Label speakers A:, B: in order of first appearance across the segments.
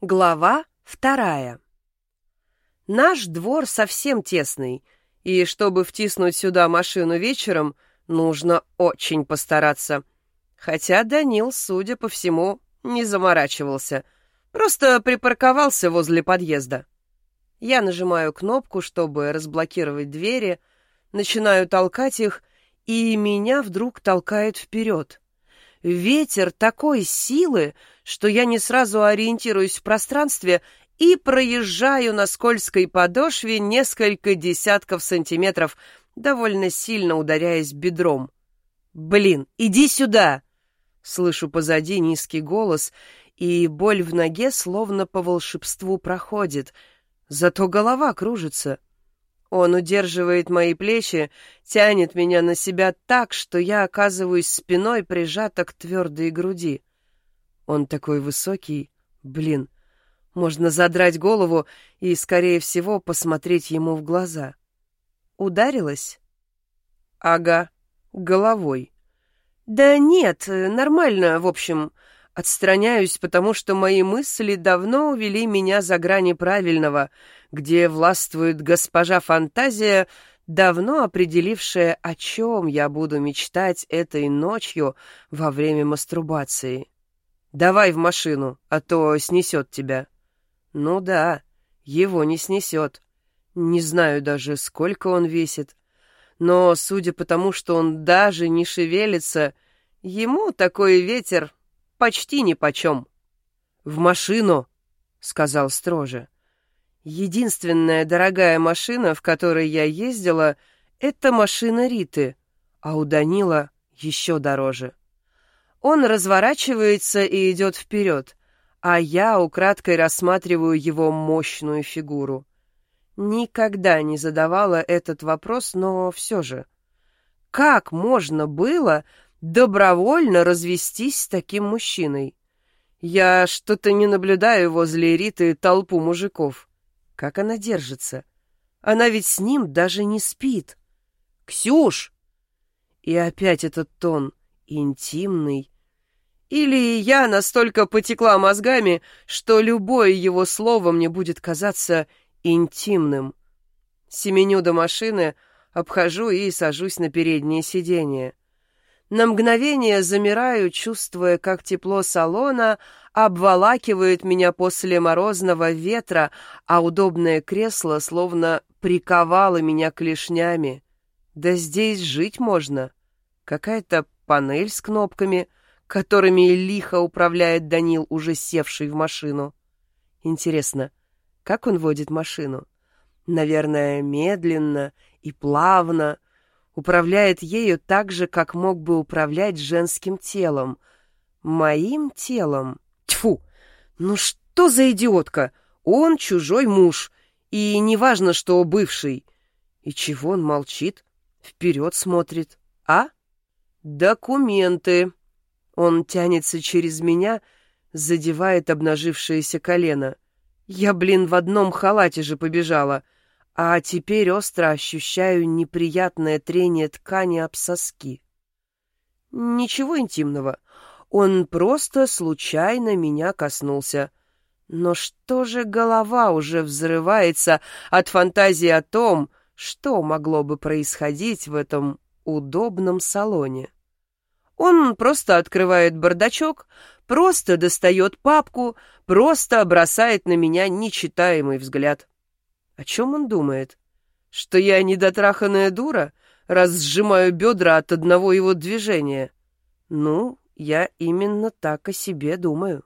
A: Глава вторая. Наш двор совсем тесный, и чтобы втиснуть сюда машину вечером, нужно очень постараться. Хотя Данил, судя по всему, не заморачивался, просто припарковался возле подъезда. Я нажимаю кнопку, чтобы разблокировать двери, начинаю толкать их, и меня вдруг толкает вперед. Ветер такой силы, что я не сразу ориентируюсь в пространстве и проезжаю на скользкой подошве несколько десятков сантиметров, довольно сильно ударяясь бедром. «Блин, иди сюда!» Слышу позади низкий голос, и боль в ноге словно по волшебству проходит, зато голова кружится. Он удерживает мои плечи, тянет меня на себя так, что я оказываюсь спиной прижата к твердой груди. Он такой высокий, блин, можно задрать голову и, скорее всего, посмотреть ему в глаза. Ударилась? Ага, головой. Да нет, нормально, в общем. Отстраняюсь, потому что мои мысли давно увели меня за грани правильного, где властвует госпожа фантазия, давно определившая, о чем я буду мечтать этой ночью во время мастурбации. Давай в машину, а то снесет тебя. Ну да, его не снесет. Не знаю даже, сколько он весит. Но, судя по тому, что он даже не шевелится, ему такой ветер почти нипочем. «В машину!» — сказал строже. «Единственная дорогая машина, в которой я ездила, — это машина Риты, а у Данила еще дороже». Он разворачивается и идет вперед, а я украдкой рассматриваю его мощную фигуру. Никогда не задавала этот вопрос, но все же. Как можно было добровольно развестись с таким мужчиной? Я что-то не наблюдаю возле Риты толпу мужиков. Как она держится? Она ведь с ним даже не спит. «Ксюш!» И опять этот тон, интимный. Или я настолько потекла мозгами, что любое его слово мне будет казаться интимным. Семеню до машины, обхожу и сажусь на переднее сиденье. На мгновение замираю, чувствуя, как тепло салона обволакивает меня после морозного ветра, а удобное кресло словно приковало меня клешнями. Да здесь жить можно. Какая-то панель с кнопками, которыми лихо управляет Данил, уже севший в машину. Интересно, как он водит машину? Наверное, медленно и плавно, управляет ею так же, как мог бы управлять женским телом. Моим телом? Тьфу! Ну что за идиотка? Он чужой муж, и неважно, что бывший. И чего он молчит? Вперед смотрит. А? Документы. Он тянется через меня, задевает обнажившееся колено. Я, блин, в одном халате же побежала — а теперь остро ощущаю неприятное трение ткани об соски. Ничего интимного. Он просто случайно меня коснулся. Но что же голова уже взрывается от фантазии о том, что могло бы происходить в этом удобном салоне? Он просто открывает бардачок, просто достает папку, просто бросает на меня нечитаемый взгляд. О чем он думает? Что я недотраханная дура, раз сжимаю бедра от одного его движения? Ну, я именно так о себе думаю.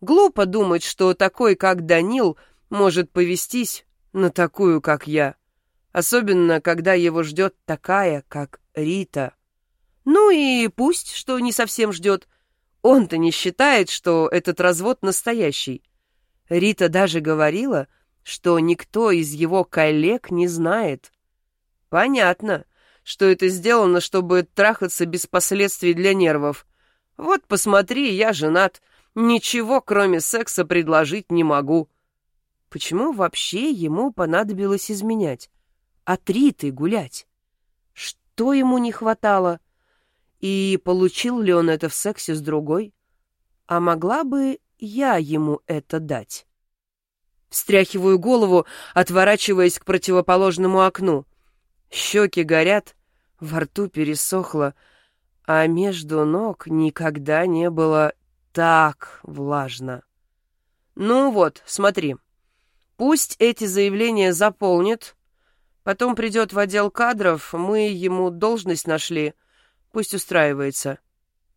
A: Глупо думать, что такой, как Данил, может повестись на такую, как я. Особенно, когда его ждет такая, как Рита. Ну и пусть, что не совсем ждет. Он-то не считает, что этот развод настоящий. Рита даже говорила, что никто из его коллег не знает. Понятно, что это сделано, чтобы трахаться без последствий для нервов. Вот посмотри, я женат, ничего кроме секса предложить не могу. Почему вообще ему понадобилось изменять? От Риты гулять? Что ему не хватало? И получил ли он это в сексе с другой? А могла бы я ему это дать? Встряхиваю голову, отворачиваясь к противоположному окну. Щеки горят, во рту пересохло, а между ног никогда не было так влажно. Ну вот, смотри. Пусть эти заявления заполнит, потом придет в отдел кадров, мы ему должность нашли, пусть устраивается.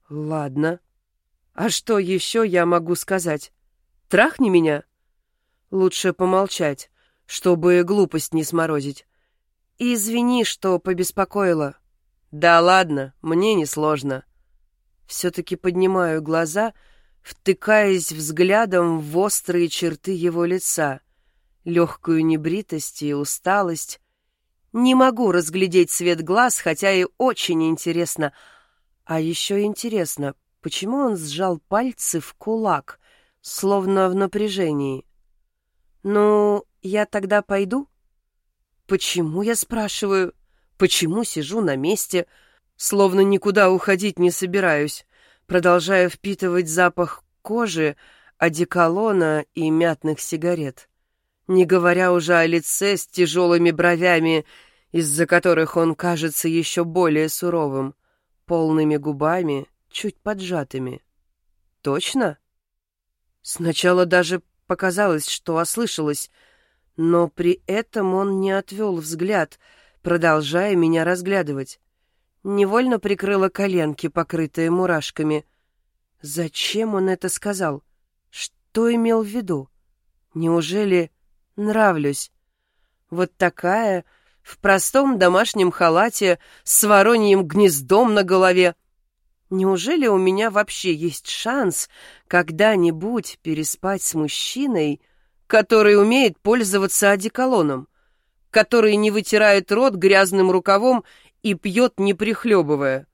A: Ладно. А что еще я могу сказать? Трахни меня? Лучше помолчать, чтобы глупость не сморозить. И извини, что побеспокоила. Да ладно, мне несложно. Все-таки поднимаю глаза, втыкаясь взглядом в острые черты его лица, легкую небритость и усталость. Не могу разглядеть цвет глаз, хотя и очень интересно. А еще интересно, почему он сжал пальцы в кулак, словно в напряжении. «Ну, я тогда пойду?» Почему, я спрашиваю? Почему сижу на месте, словно никуда уходить не собираюсь, продолжая впитывать запах кожи, одеколона и мятных сигарет? Не говоря уже о лице с тяжелыми бровями, из-за которых он кажется еще более суровым, полными губами, чуть поджатыми. Точно? Сначала даже показалось, что ослышалась — но при этом он не отвел взгляд, продолжая меня разглядывать. Невольно прикрыла коленки, покрытые мурашками. Зачем он это сказал? Что имел в виду? Неужели нравлюсь? Вот такая, в простом домашнем халате, с вороньим гнездом на голове. Неужели у меня вообще есть шанс когда-нибудь переспать с мужчиной, который умеет пользоваться одеколоном, который не вытирает рот грязным рукавом и пьет, не прихлебывая.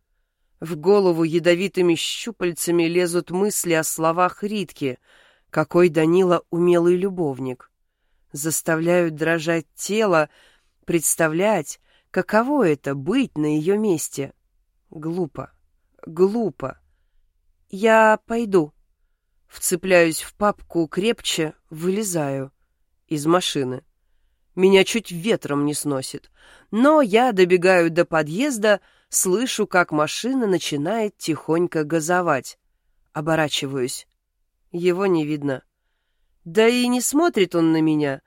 A: В голову ядовитыми щупальцами лезут мысли о словах Ритки, какой Данила умелый любовник. Заставляют дрожать тело, представлять, каково это быть на ее месте. Глупо, глупо. Я пойду. Вцепляюсь в папку крепче, вылезаю из машины. Меня чуть ветром не сносит. Но я добегаю до подъезда, слышу, как машина начинает тихонько газовать. Оборачиваюсь. Его не видно. Да и не смотрит он на меня.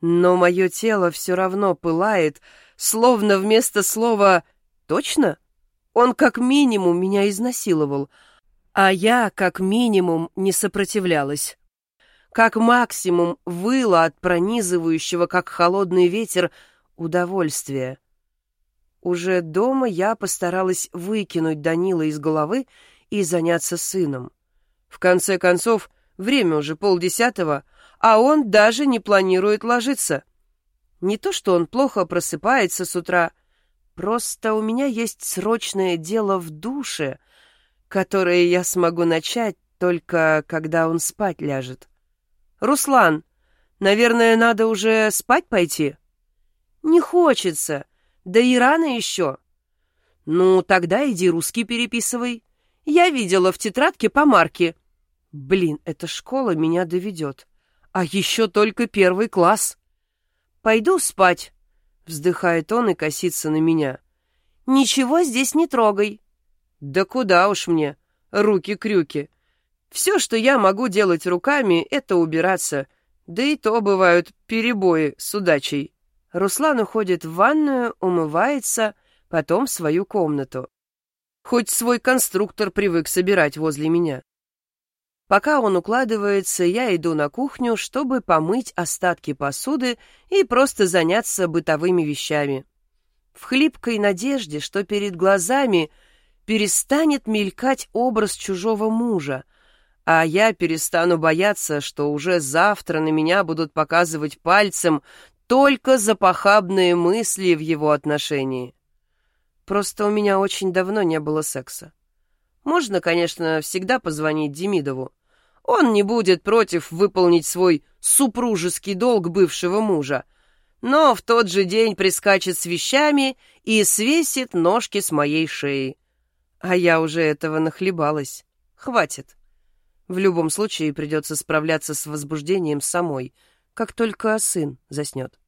A: Но мое тело все равно пылает, словно вместо слова «точно?» Он как минимум меня изнасиловал — а я, как минимум, не сопротивлялась. Как максимум выла от пронизывающего, как холодный ветер, удовольствия. Уже дома я постаралась выкинуть Данила из головы и заняться сыном. В конце концов, время уже полдесятого, а он даже не планирует ложиться. Не то, что он плохо просыпается с утра, просто у меня есть срочное дело в душе — которые я смогу начать только когда он спать ляжет. Руслан, наверное, надо уже спать пойти? Не хочется, да и рано еще. Ну, тогда иди русский переписывай. Я видела в тетрадке по марке. Блин, эта школа меня доведет. А еще только первый класс. Пойду спать, вздыхает он и косится на меня. Ничего здесь не трогай. Да куда уж мне, руки-крюки. Все, что я могу делать руками, это убираться. Да и то бывают перебои с удачей. Руслан уходит в ванную, умывается, потом в свою комнату. Хоть свой конструктор привык собирать возле меня. Пока он укладывается, я иду на кухню, чтобы помыть остатки посуды и просто заняться бытовыми вещами. В хлипкой надежде, что перед глазами — перестанет мелькать образ чужого мужа, а я перестану бояться, что уже завтра на меня будут показывать пальцем только за похабные мысли в его отношении. Просто у меня очень давно не было секса. Можно, конечно, всегда позвонить Демидову. Он не будет против выполнить свой супружеский долг бывшего мужа, но в тот же день прискачет с вещами и свесит ножки с моей шеи. А я уже этого нахлебалась. Хватит. В любом случае придется справляться с возбуждением самой, как только сын заснет.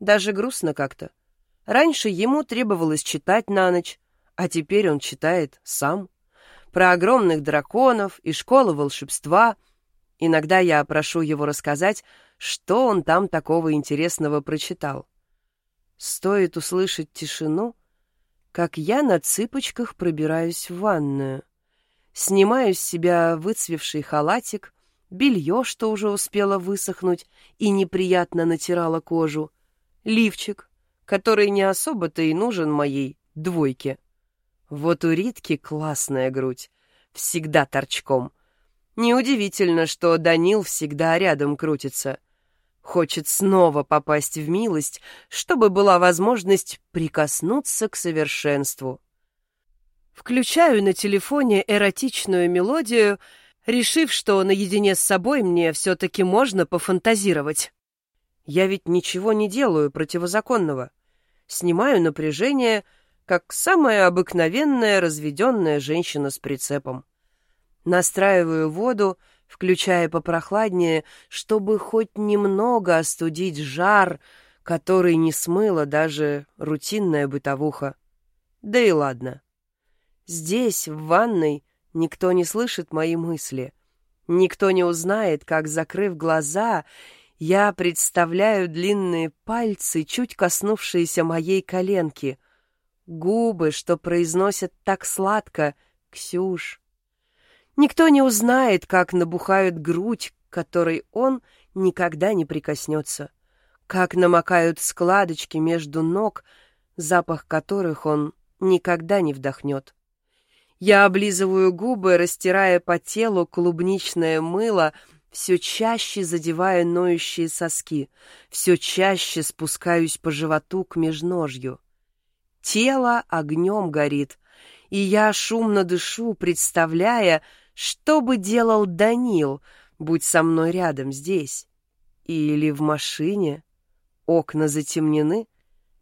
A: Даже грустно как-то. Раньше ему требовалось читать на ночь, а теперь он читает сам. Про огромных драконов и школу волшебства. Иногда я прошу его рассказать, что он там такого интересного прочитал. Стоит услышать тишину, как я на цыпочках пробираюсь в ванную. Снимаю с себя выцвевший халатик, белье, что уже успело высохнуть и неприятно натирало кожу, лифчик, который не особо-то и нужен моей двойке. Вот у Ритки классная грудь, всегда торчком. Неудивительно, что Данил всегда рядом крутится. Хочет снова попасть в милость, чтобы была возможность прикоснуться к совершенству. Включаю на телефоне эротичную мелодию, решив, что наедине с собой мне все-таки можно пофантазировать. Я ведь ничего не делаю противозаконного. Снимаю напряжение, как самая обыкновенная разведенная женщина с прицепом. Настраиваю воду, включая попрохладнее, чтобы хоть немного остудить жар, который не смыла даже рутинная бытовуха. Да и ладно. Здесь, в ванной, никто не слышит мои мысли. Никто не узнает, как, закрыв глаза, я представляю длинные пальцы, чуть коснувшиеся моей коленки, губы, что произносят так сладко «Ксюш». Никто не узнает, как набухает грудь, которой он никогда не прикоснется, как намокают складочки между ног, запах которых он никогда не вдохнет. Я облизываю губы, растирая по телу клубничное мыло, все чаще задевая ноющие соски, все чаще спускаюсь по животу к межножью. Тело огнем горит, и я шумно дышу, представляя, что бы делал Данил, будь со мной рядом здесь. Или в машине. Окна затемнены,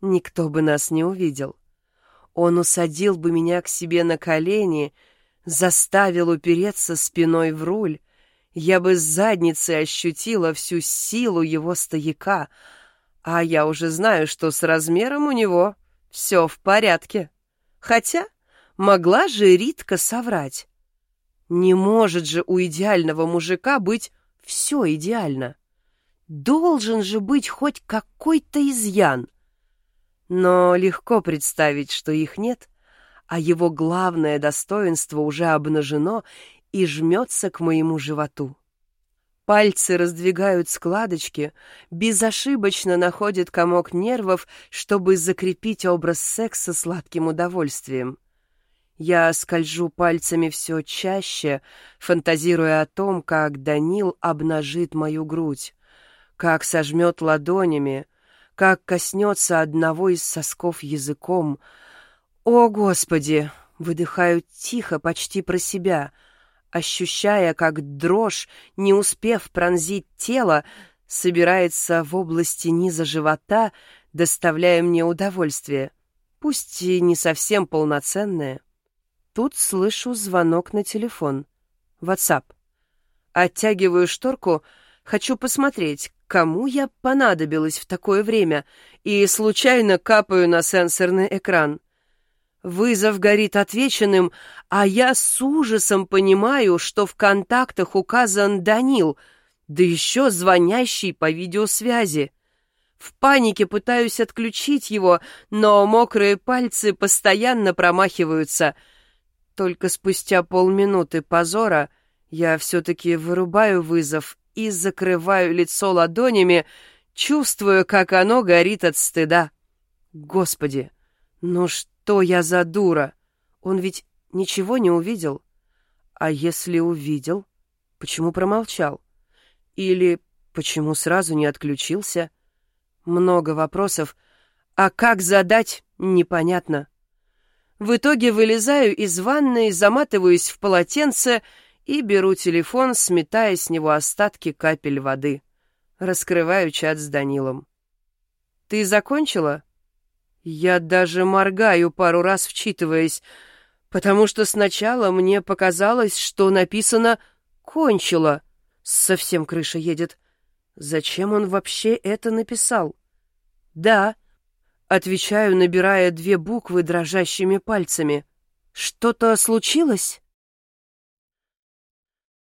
A: никто бы нас не увидел. Он усадил бы меня к себе на колени, заставил упереться спиной в руль. Я бы с задницы ощутила всю силу его стояка, а я уже знаю, что с размером у него все в порядке. Хотя могла же Ритка соврать. Не может же у идеального мужика быть все идеально. Должен же быть хоть какой-то изъян — но легко представить, что их нет, а его главное достоинство уже обнажено и жмется к моему животу. Пальцы раздвигают складочки, безошибочно находят комок нервов, чтобы закрепить образ секса сладким удовольствием. Я скольжу пальцами все чаще, фантазируя о том, как Данил обнажит мою грудь, как сожмет ладонями, как коснется одного из сосков языком. «О, Господи!» — выдыхаю тихо, почти про себя, ощущая, как дрожь, не успев пронзить тело, собирается в области низа живота, доставляя мне удовольствие, пусть и не совсем полноценное. Тут слышу звонок на телефон. WhatsApp. Оттягиваю шторку, хочу посмотреть, кому я понадобилась в такое время, и случайно капаю на сенсорный экран. Вызов горит отвеченным, а я с ужасом понимаю, что в контактах указан Данил, да еще звонящий по видеосвязи. В панике пытаюсь отключить его, но мокрые пальцы постоянно промахиваются. Только спустя полминуты позора я все-таки вырубаю вызов и закрываю лицо ладонями, чувствую, как оно горит от стыда. Господи, ну что я за дура? Он ведь ничего не увидел. А если увидел, почему промолчал? Или почему сразу не отключился? Много вопросов, а как задать, непонятно. В итоге вылезаю из ванной, заматываюсь в полотенце и беру телефон, сметая с него остатки капель воды. Раскрываю чат с Данилом. «Ты закончила?» Я даже моргаю пару раз, вчитываясь, потому что сначала мне показалось, что написано Кончила. Совсем крыша едет. Зачем он вообще это написал? Да. Отвечаю, набирая две буквы дрожащими пальцами. Что-то случилось?